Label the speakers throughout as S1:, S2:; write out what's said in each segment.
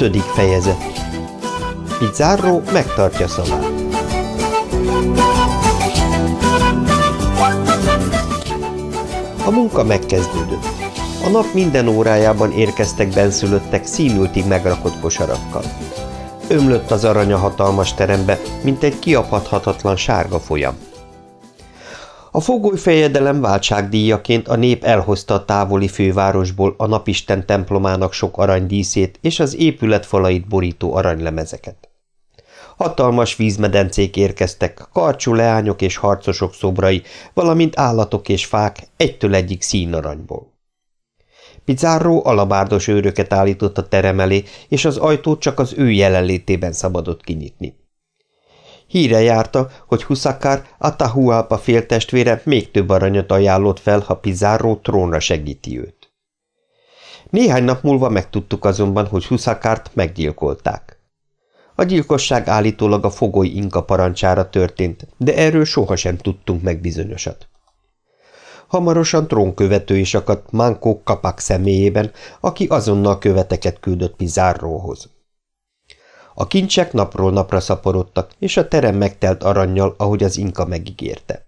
S1: Ötödik fejezet Pizarro megtartja szavát. A munka megkezdődött. A nap minden órájában érkeztek benszülöttek színültig megrakott kosarakkal. Ömlött az aranya hatalmas terembe, mint egy kiapadhatatlan sárga folyam. A fogolyfejedelem váltságdíjaként a nép elhozta a távoli fővárosból a napisten templomának sok aranydíszét és az épület falait borító aranylemezeket. Hatalmas vízmedencék érkeztek, karcsú leányok és harcosok szobrai, valamint állatok és fák egytől egyik színaranyból. Pizarro alabárdos őröket állított a terem elé, és az ajtót csak az ő jelenlétében szabadott kinyitni. Híre járta, hogy Huszakár, Atahualpa féltestvére még több aranyat ajánlott fel, ha Pizarro trónra segíti őt. Néhány nap múlva megtudtuk azonban, hogy Huszakárt meggyilkolták. A gyilkosság állítólag a fogoly inka parancsára történt, de erről sohasem tudtunk meg bizonyosat. Hamarosan trónkövető is akadt Manco Kapak személyében, aki azonnal követeket küldött Pizarrohoz. A kincsek napról napra szaporodtak, és a terem megtelt aranyjal, ahogy az inka megígérte.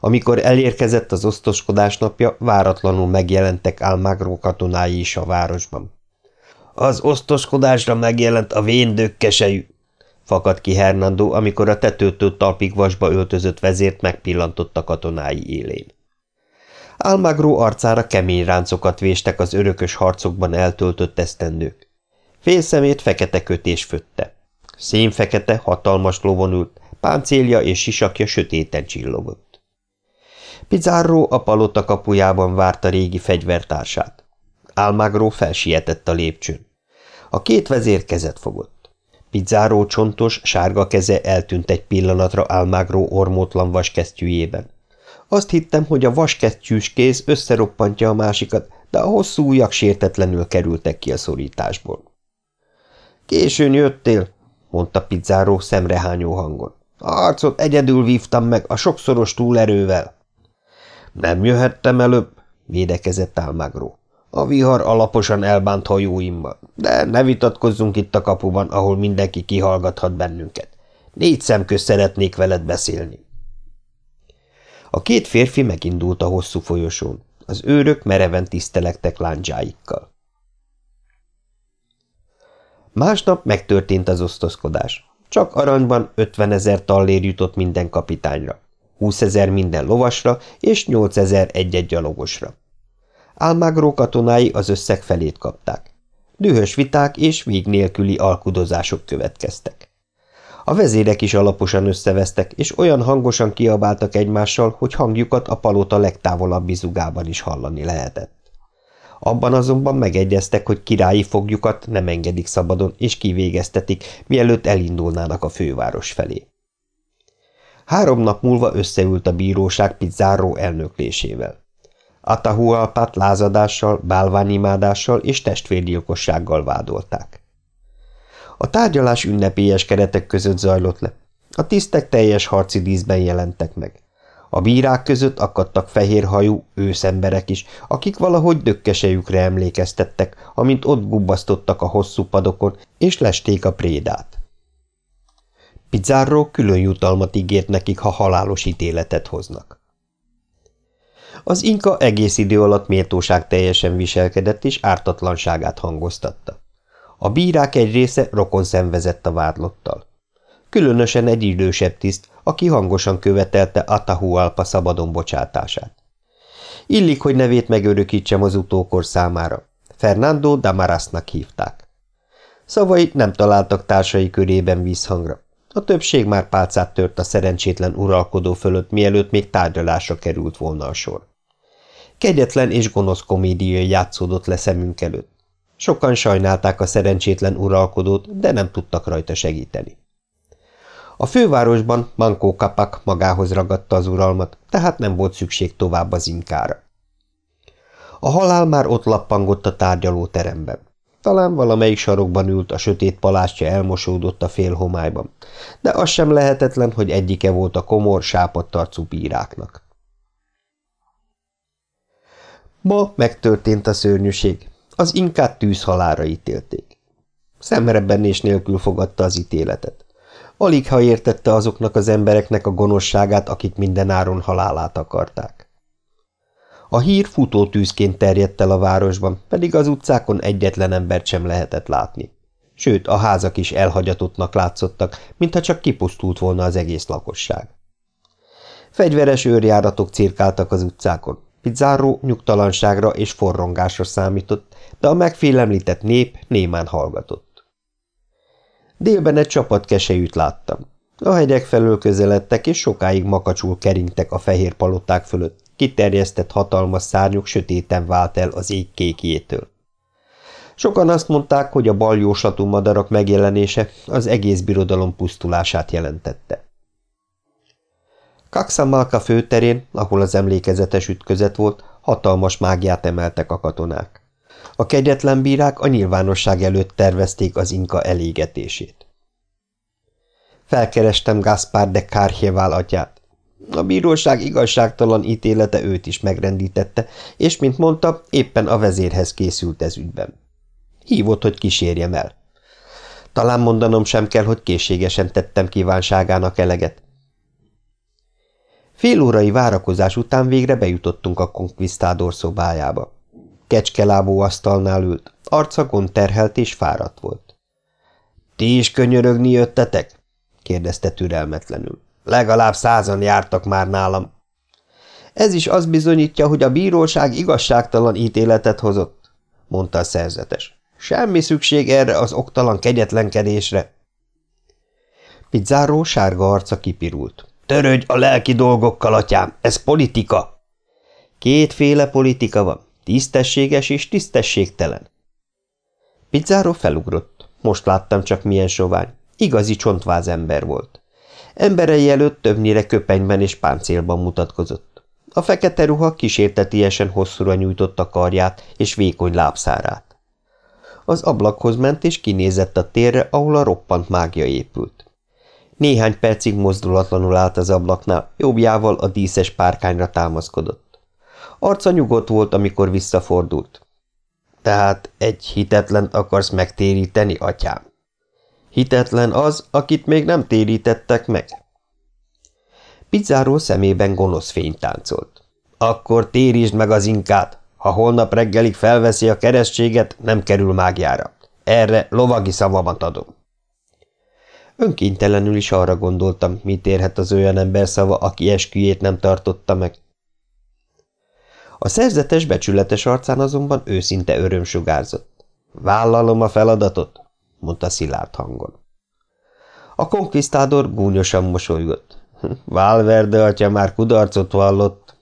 S1: Amikor elérkezett az osztoskodás napja, váratlanul megjelentek Almagro katonái is a városban. Az osztoskodásra megjelent a véndőkkesejű, fakadt ki Hernando, amikor a tetőtől talpig vasba öltözött vezért megpillantott a katonái élén. Almagro arcára kemény ráncokat véstek az örökös harcokban eltöltött esztendők. Félszemét fekete kötés fötte. Szénfekete, hatalmas lovon ült, páncélja és sisakja sötéten csillogott. Pizarro a palota kapujában várta régi fegyvertársát. Almagro felsietett a lépcsőn. A két vezér kezet fogott. Pizarro csontos, sárga keze eltűnt egy pillanatra Almagro ormótlan vaskesztyűjében. Azt hittem, hogy a vaskesztyűs kéz összeroppantja a másikat, de a hosszú ujjak sértetlenül kerültek ki a szorításból. Későn jöttél, mondta Pizzáró szemrehányó hangon. A harcot egyedül vívtam meg a sokszoros túlerővel. Nem jöhettem előbb, védekezett Álmágró. A vihar alaposan elbánt hajóimmal, de ne vitatkozzunk itt a kapuban, ahol mindenki kihallgathat bennünket. Négy szemköz szeretnék veled beszélni. A két férfi megindult a hosszú folyosón. Az őrök mereven tisztelektek láncsáikkal. Másnap megtörtént az osztozkodás. Csak aranyban 50 ezer tallér jutott minden kapitányra, 20 ezer minden lovasra és 8 ezer egy-egy gyalogosra. Álmágró katonái az összeg felét kapták. Dühös viták és vég nélküli alkudozások következtek. A vezérek is alaposan összevesztek, és olyan hangosan kiabáltak egymással, hogy hangjukat a palota legtávolabbi zugában is hallani lehetett. Abban azonban megegyeztek, hogy királyi fogjukat nem engedik szabadon, és kivégeztetik, mielőtt elindulnának a főváros felé. Három nap múlva összeült a bíróság Pizzáró elnöklésével. Atahualpát lázadással, bálványimádással és testvérgyilkossággal vádolták. A tárgyalás ünnepélyes keretek között zajlott le. A tisztek teljes harci díszben jelentek meg. A bírák között akadtak fehérhajú őszemberek is, akik valahogy dökkesejükre emlékeztettek, amint ott gubbasztottak a hosszú padokon, és lesték a prédát. Pizzáró külön jutalmat ígért nekik, ha halálos ítéletet hoznak. Az inka egész idő alatt méltóság teljesen viselkedett, és ártatlanságát hangoztatta. A bírák egy része rokon szenvezett a vádlottal. Különösen egy idősebb tiszt, aki hangosan követelte Atahualpa szabadon bocsátását. Illik, hogy nevét megörökítsem az utókor számára. Fernando Damarasnak hívták. Szavait nem találtak társai körében vízhangra. A többség már pálcát tört a szerencsétlen uralkodó fölött, mielőtt még tárgyalásra került volna a sor. Kegyetlen és gonosz komédia játszódott le szemünk előtt. Sokan sajnálták a szerencsétlen uralkodót, de nem tudtak rajta segíteni. A fővárosban Manco Kapak magához ragadta az uralmat, tehát nem volt szükség tovább az inkára. A halál már ott lappangott a tárgyaló teremben. Talán valamelyik sarokban ült, a sötét palástja elmosódott a fél homályban, de az sem lehetetlen, hogy egyike volt a komor, sápadt arcú bíráknak. Ma megtörtént a szörnyűség. Az inkát tűzhalára ítélték. Szemrebbenés nélkül fogadta az ítéletet. Alig ha értette azoknak az embereknek a gonoszságát, akik minden áron halálát akarták. A hír futótűzként terjedt el a városban, pedig az utcákon egyetlen embert sem lehetett látni. Sőt, a házak is elhagyatottnak látszottak, mintha csak kipusztult volna az egész lakosság. Fegyveres őrjáratok cirkáltak az utcákon. Pizzáró nyugtalanságra és forrongásra számított, de a megfélemlített nép némán hallgatott. Délben egy csapat kesejűt láttam. A hegyek felől közeledtek, és sokáig makacsul keringtek a fehér paloták fölött, kiterjesztett hatalmas szárnyuk sötéten vált el az ég kékjétől. Sokan azt mondták, hogy a baljóslatú madarak megjelenése az egész birodalom pusztulását jelentette. Kaxamalka főterén, ahol az emlékezetes ütközet volt, hatalmas mágiát emeltek a katonák. A kegyetlen bírák a nyilvánosság előtt tervezték az inka elégetését. Felkerestem Gaspar de Kárhévál atyát. A bíróság igazságtalan ítélete őt is megrendítette, és, mint mondta, éppen a vezérhez készült ez ügyben. Hívott, hogy kísérjem el. Talán mondanom sem kell, hogy készségesen tettem kívánságának eleget. Fél órai várakozás után végre bejutottunk a konkvisztádor szobájába. Kecskelábó asztalnál ült, arca gond terhelt és fáradt volt. – Ti is könyörögni jöttetek? – kérdezte türelmetlenül. – Legalább százan jártak már nálam. Ez is azt bizonyítja, hogy a bíróság igazságtalan ítéletet hozott – mondta a szerzetes. – Semmi szükség erre az oktalan kegyetlenkedésre. Pizzáró sárga arca kipirult. Törődj a lelki dolgokkal, atyám, ez politika. Kétféle politika van, tisztességes és tisztességtelen. Pizzáró felugrott. Most láttam csak milyen sovány. Igazi csontváz ember volt. Emberei előtt többnyire köpenyben és páncélban mutatkozott. A fekete ruha kísértetiesen hosszúra nyújtotta karját és vékony lábszárát. Az ablakhoz ment és kinézett a térre, ahol a roppant mágia épült. Néhány percig mozdulatlanul állt az ablaknál, jobbjával a díszes párkányra támaszkodott. Arca nyugodt volt, amikor visszafordult. Tehát egy hitetlen akarsz megtéríteni, atyám? Hitetlen az, akit még nem térítettek meg? Pizzáró szemében gonosz fény táncolt. Akkor térítsd meg az inkát. Ha holnap reggelig felveszi a keresztséget, nem kerül mágjára. Erre lovagi szavamat adom. Önkéntelenül is arra gondoltam, mit érhet az olyan ember szava, aki esküjét nem tartotta meg. A szerzetes becsületes arcán azonban őszinte öröm sugárzott. Vállalom a feladatot, mondta szilárd hangon. A konkvisztádor gúnyosan mosolygott. Válverde atya már kudarcot vallott.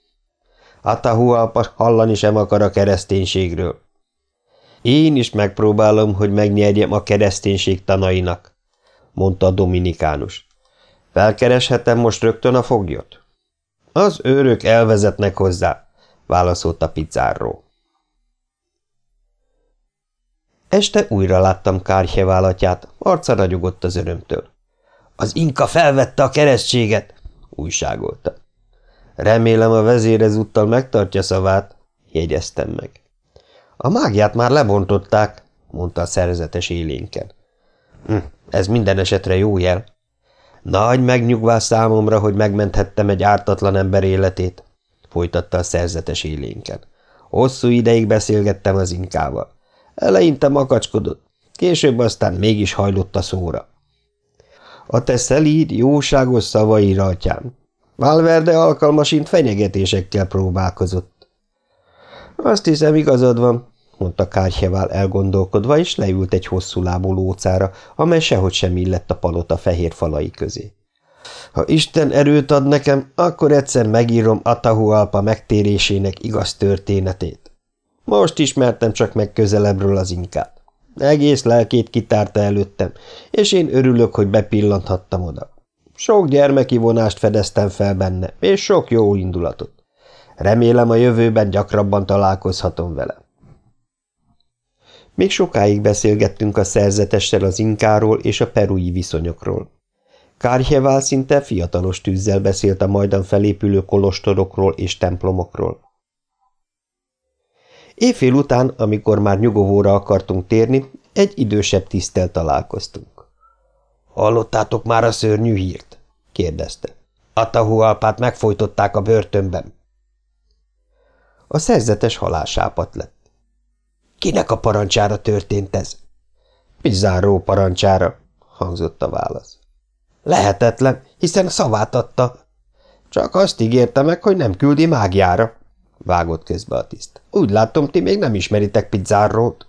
S1: Atahualpa hallani sem akar a kereszténységről. Én is megpróbálom, hogy megnyerjem a kereszténység tanainak mondta a dominikánus. Felkereshetem most rögtön a foglyot? Az őrök elvezetnek hozzá, válaszolta Pizzárró. Este újra láttam Kárhye válatját, arca ragyogott az örömtől. Az inka felvette a keresztséget, újságolta. Remélem a vezér ezúttal megtartja szavát, jegyeztem meg. A mágiát már lebontották, mondta a szerzetes élénken. Hm, ez minden esetre jó jel. Nagy megnyugvás számomra, hogy megmenthettem egy ártatlan ember életét, folytatta a szerzetes élénken. Hosszú ideig beszélgettem az inkával. Eleinte makacskodott, később aztán mégis hajlott a szóra. A te szelíd, jóságos szavaira, atyám. Valverde alkalmasint fenyegetésekkel próbálkozott. Azt hiszem, igazad van, mondta Kárhevál elgondolkodva, és leült egy hosszú lábú lócára, amely sehogy sem illett a palota fehér falai közé. Ha Isten erőt ad nekem, akkor egyszer megírom Atahualpa megtérésének igaz történetét. Most ismertem csak meg közelebbről az inkát. Egész lelkét kitárta előttem, és én örülök, hogy bepillanthattam oda. Sok gyermeki vonást fedeztem fel benne, és sok jó indulatot. Remélem a jövőben gyakrabban találkozhatom vele. Még sokáig beszélgettünk a szerzetessel az inkáról és a perui viszonyokról. Kárhevál szinte fiatalos tűzzel beszélt a majdan felépülő kolostorokról és templomokról. Éjfél után, amikor már nyugovóra akartunk térni, Egy idősebb tisztel találkoztunk. – Hallottátok már a szörnyű hírt? – kérdezte. – Atahualpát megfojtották a börtönben. A szerzetes halásápat lett. – Kinek a parancsára történt ez? – Pizarro parancsára – hangzott a válasz. – Lehetetlen, hiszen szavát adta. – Csak azt ígérte meg, hogy nem küldi mágiára – vágott közbe a tiszt. – Úgy látom, ti még nem ismeritek Pizzarrót.